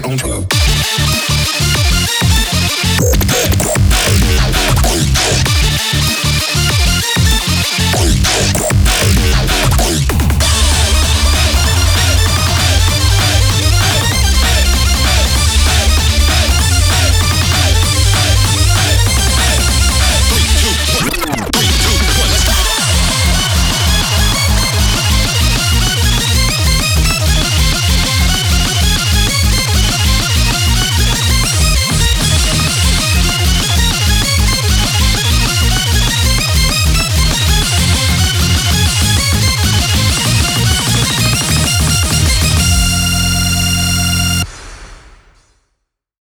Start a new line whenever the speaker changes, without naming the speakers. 哦。